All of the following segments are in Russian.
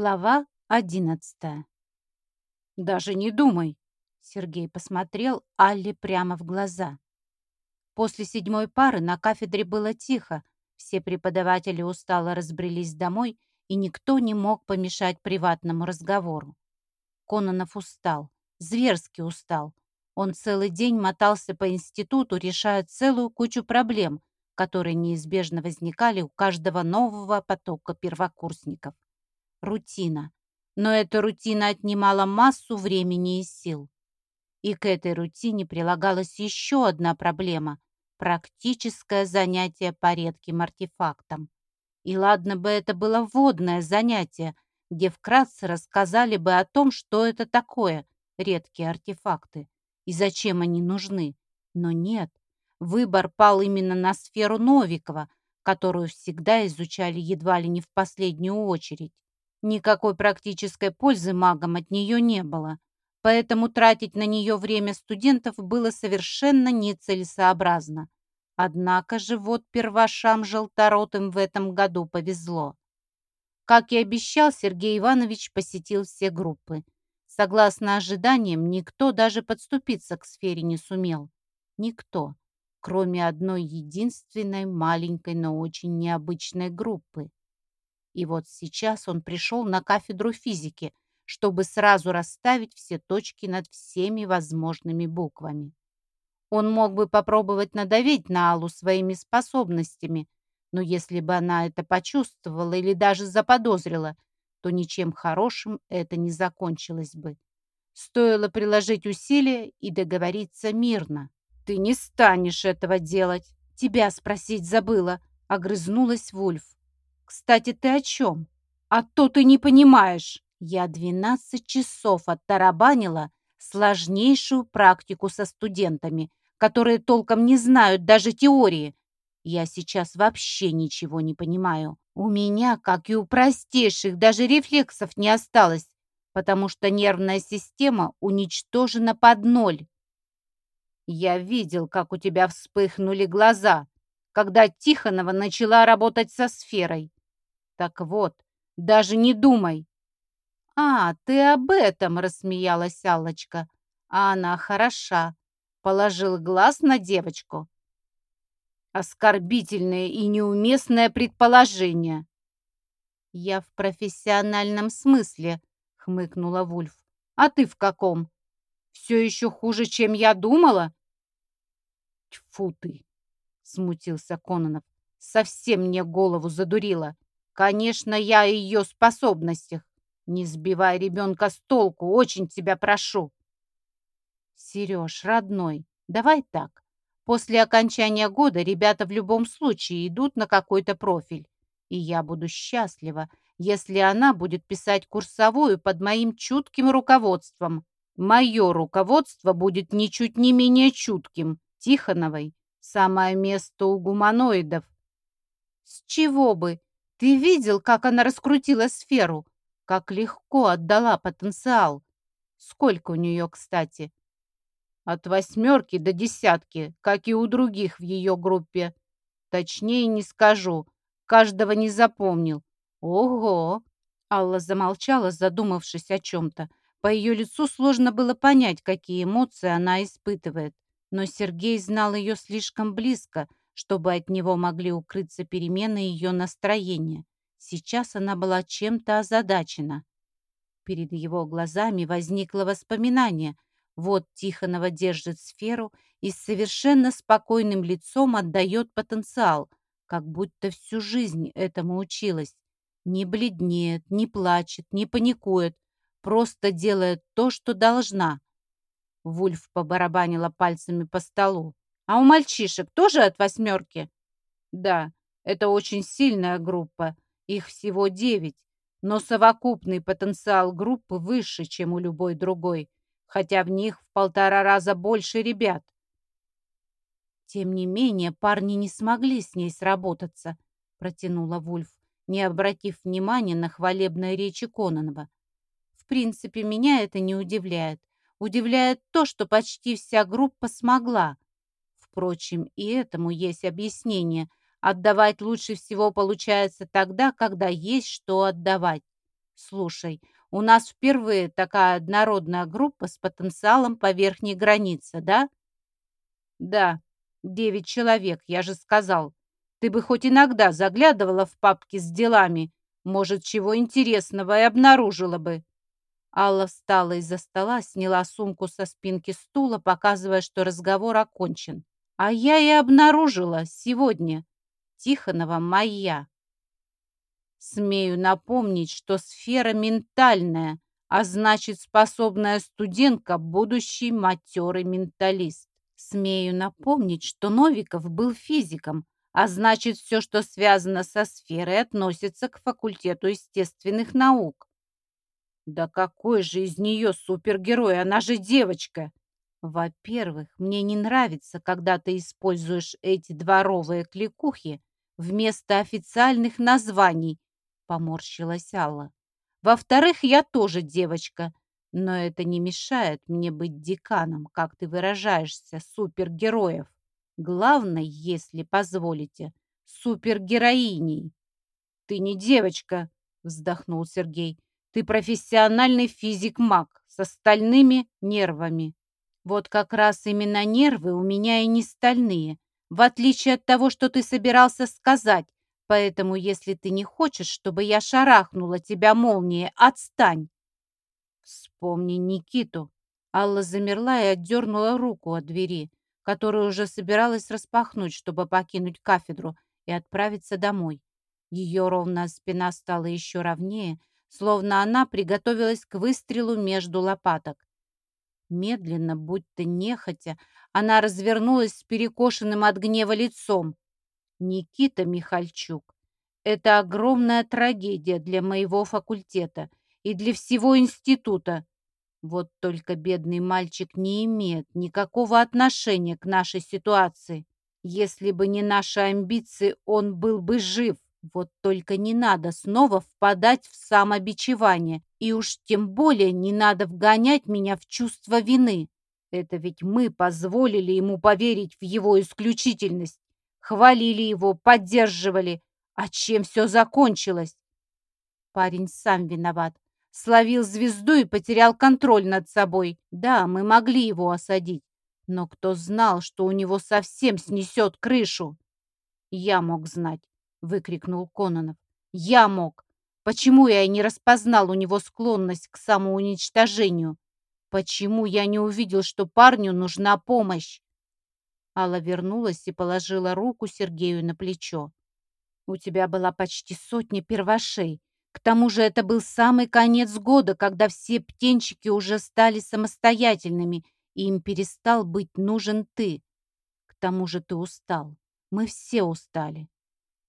Глава одиннадцатая. «Даже не думай!» Сергей посмотрел Алле прямо в глаза. После седьмой пары на кафедре было тихо, все преподаватели устало разбрелись домой, и никто не мог помешать приватному разговору. Кононов устал, зверски устал. Он целый день мотался по институту, решая целую кучу проблем, которые неизбежно возникали у каждого нового потока первокурсников. Рутина. Но эта рутина отнимала массу времени и сил. И к этой рутине прилагалась еще одна проблема – практическое занятие по редким артефактам. И ладно бы это было вводное занятие, где вкратце рассказали бы о том, что это такое – редкие артефакты, и зачем они нужны. Но нет, выбор пал именно на сферу Новикова, которую всегда изучали едва ли не в последнюю очередь. Никакой практической пользы магам от нее не было, поэтому тратить на нее время студентов было совершенно нецелесообразно. Однако же вот первашам желторотым в этом году повезло. Как и обещал, Сергей Иванович посетил все группы. Согласно ожиданиям, никто даже подступиться к сфере не сумел. Никто, кроме одной единственной маленькой, но очень необычной группы. И вот сейчас он пришел на кафедру физики, чтобы сразу расставить все точки над всеми возможными буквами. Он мог бы попробовать надавить на Аллу своими способностями, но если бы она это почувствовала или даже заподозрила, то ничем хорошим это не закончилось бы. Стоило приложить усилия и договориться мирно. «Ты не станешь этого делать!» «Тебя спросить забыла», — огрызнулась Вульф. «Кстати, ты о чем? А то ты не понимаешь. Я двенадцать часов оттарабанила сложнейшую практику со студентами, которые толком не знают даже теории. Я сейчас вообще ничего не понимаю. У меня, как и у простейших, даже рефлексов не осталось, потому что нервная система уничтожена под ноль. Я видел, как у тебя вспыхнули глаза, когда Тихонова начала работать со сферой. Так вот, даже не думай. А, ты об этом, рассмеялась Аллочка. А она хороша. Положил глаз на девочку. Оскорбительное и неуместное предположение. Я в профессиональном смысле, хмыкнула Вульф. А ты в каком? Все еще хуже, чем я думала? Тьфу ты, смутился Кононов. Совсем мне голову задурила. Конечно, я о ее способностях. Не сбивай ребенка с толку, очень тебя прошу. Сереж, родной, давай так. После окончания года ребята в любом случае идут на какой-то профиль. И я буду счастлива, если она будет писать курсовую под моим чутким руководством. Мое руководство будет ничуть не менее чутким. Тихоновой самое место у гуманоидов. С чего бы? Ты видел, как она раскрутила сферу? Как легко отдала потенциал. Сколько у нее, кстати? От восьмерки до десятки, как и у других в ее группе. Точнее не скажу. Каждого не запомнил. Ого! Алла замолчала, задумавшись о чем-то. По ее лицу сложно было понять, какие эмоции она испытывает. Но Сергей знал ее слишком близко, чтобы от него могли укрыться перемены ее настроения. Сейчас она была чем-то озадачена. Перед его глазами возникло воспоминание. Вот Тихонова держит сферу и с совершенно спокойным лицом отдает потенциал, как будто всю жизнь этому училась. Не бледнеет, не плачет, не паникует, просто делает то, что должна. Вульф побарабанила пальцами по столу. А у мальчишек тоже от восьмерки? Да, это очень сильная группа. Их всего девять. Но совокупный потенциал группы выше, чем у любой другой, хотя в них в полтора раза больше ребят. Тем не менее, парни не смогли с ней сработаться, протянула Вульф, не обратив внимания на хвалебные речи Кононова. В принципе, меня это не удивляет. Удивляет то, что почти вся группа смогла. Впрочем, и этому есть объяснение. Отдавать лучше всего получается тогда, когда есть что отдавать. Слушай, у нас впервые такая однородная группа с потенциалом по верхней границе, да? Да, девять человек, я же сказал. Ты бы хоть иногда заглядывала в папки с делами, может, чего интересного и обнаружила бы. Алла встала из-за стола, сняла сумку со спинки стула, показывая, что разговор окончен. А я и обнаружила сегодня. Тихонова моя. Смею напомнить, что сфера ментальная, а значит, способная студентка – будущий матерый менталист. Смею напомнить, что Новиков был физиком, а значит, все, что связано со сферой, относится к факультету естественных наук. Да какой же из нее супергерой? Она же девочка. Во-первых, мне не нравится, когда ты используешь эти дворовые кликухи вместо официальных названий, поморщилась Алла. Во-вторых, я тоже девочка, но это не мешает мне быть деканом, как ты выражаешься, супергероев. Главное, если позволите, супергероиней. Ты не девочка, вздохнул Сергей. Ты профессиональный физик-маг с остальными нервами. Вот как раз именно нервы у меня и не стальные, в отличие от того, что ты собирался сказать. Поэтому, если ты не хочешь, чтобы я шарахнула тебя молнией, отстань. Вспомни Никиту. Алла замерла и отдернула руку от двери которую уже собиралась распахнуть, чтобы покинуть кафедру и отправиться домой. Ее ровная спина стала еще ровнее, словно она приготовилась к выстрелу между лопаток. Медленно, будто нехотя, она развернулась с перекошенным от гнева лицом. «Никита Михальчук, это огромная трагедия для моего факультета и для всего института. Вот только бедный мальчик не имеет никакого отношения к нашей ситуации. Если бы не наши амбиции, он был бы жив. Вот только не надо снова впадать в самобичевание. И уж тем более не надо вгонять меня в чувство вины. Это ведь мы позволили ему поверить в его исключительность. Хвалили его, поддерживали. А чем все закончилось? Парень сам виноват словил звезду и потерял контроль над собой. Да, мы могли его осадить, но кто знал, что у него совсем снесет крышу? Я мог знать, выкрикнул Кононов. Я мог. Почему я не распознал у него склонность к самоуничтожению? Почему я не увидел, что парню нужна помощь? Алла вернулась и положила руку Сергею на плечо. У тебя была почти сотня первошей. К тому же это был самый конец года, когда все птенчики уже стали самостоятельными, и им перестал быть нужен ты. К тому же ты устал. Мы все устали.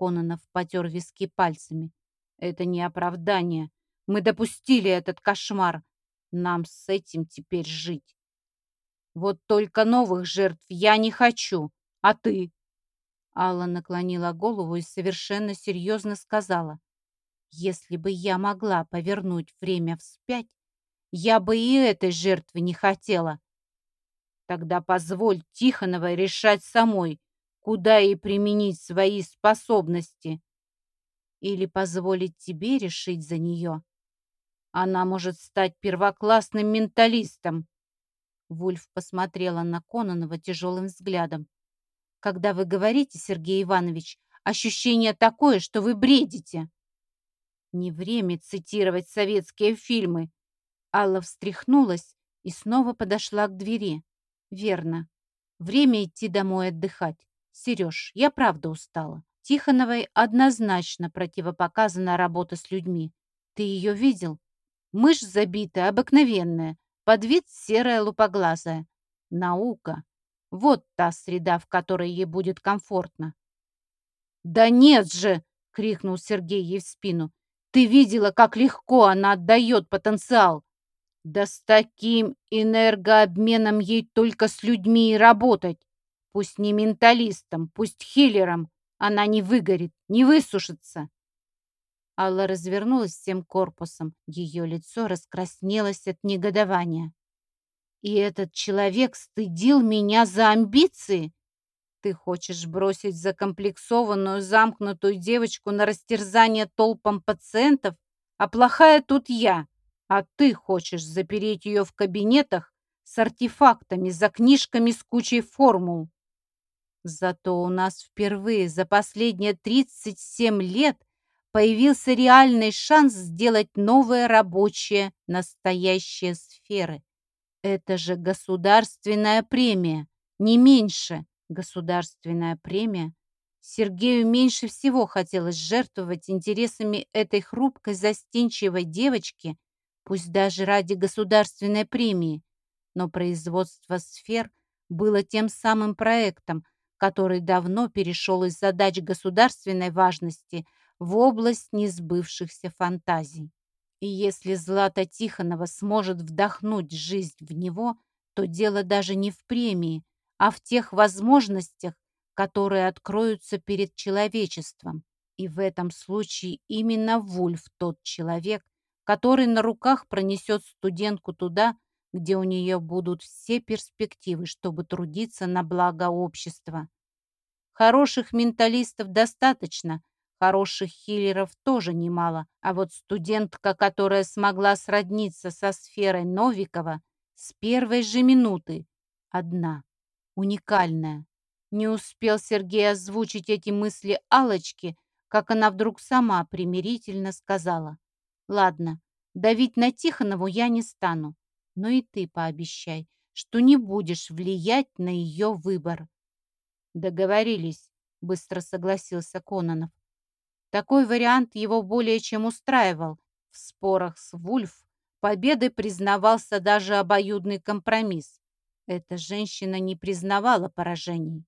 Кононов потер виски пальцами. Это не оправдание. Мы допустили этот кошмар. Нам с этим теперь жить. Вот только новых жертв я не хочу. А ты? Алла наклонила голову и совершенно серьезно сказала. Если бы я могла повернуть время вспять, я бы и этой жертвы не хотела. Тогда позволь Тихоновой решать самой, куда ей применить свои способности. Или позволить тебе решить за нее. Она может стать первоклассным менталистом. Вульф посмотрела на Кононова тяжелым взглядом. Когда вы говорите, Сергей Иванович, ощущение такое, что вы бредите. Не время цитировать советские фильмы. Алла встряхнулась и снова подошла к двери. Верно. Время идти домой отдыхать. Сереж, я правда устала. Тихоновой однозначно противопоказана работа с людьми. Ты ее видел? Мышь забитая, обыкновенная, под вид серая лупоглазая. Наука. Вот та среда, в которой ей будет комфортно. «Да нет же!» — крикнул Сергей ей в спину. Ты видела, как легко она отдает потенциал. Да с таким энергообменом ей только с людьми и работать. Пусть не менталистом, пусть хиллером. Она не выгорит, не высушится. Алла развернулась всем корпусом. Ее лицо раскраснелось от негодования. И этот человек стыдил меня за амбиции. Ты хочешь бросить закомплексованную, замкнутую девочку на растерзание толпам пациентов, а плохая тут я, а ты хочешь запереть ее в кабинетах с артефактами, за книжками с кучей формул. Зато у нас впервые за последние 37 лет появился реальный шанс сделать новые рабочие, настоящие сферы. Это же государственная премия, не меньше государственная премия. Сергею меньше всего хотелось жертвовать интересами этой хрупкой, застенчивой девочки, пусть даже ради государственной премии. Но производство сфер было тем самым проектом, который давно перешел из задач государственной важности в область несбывшихся фантазий. И если Злата Тихонова сможет вдохнуть жизнь в него, то дело даже не в премии, а в тех возможностях, которые откроются перед человечеством. И в этом случае именно Вульф тот человек, который на руках пронесет студентку туда, где у нее будут все перспективы, чтобы трудиться на благо общества. Хороших менталистов достаточно, хороших хиллеров тоже немало, а вот студентка, которая смогла сродниться со сферой Новикова, с первой же минуты одна, уникальная. Не успел Сергей озвучить эти мысли алочки как она вдруг сама примирительно сказала. «Ладно, давить на Тихонову я не стану, но и ты пообещай, что не будешь влиять на ее выбор». «Договорились», — быстро согласился Кононов. Такой вариант его более чем устраивал. В спорах с Вульф победой признавался даже обоюдный компромисс. Эта женщина не признавала поражений.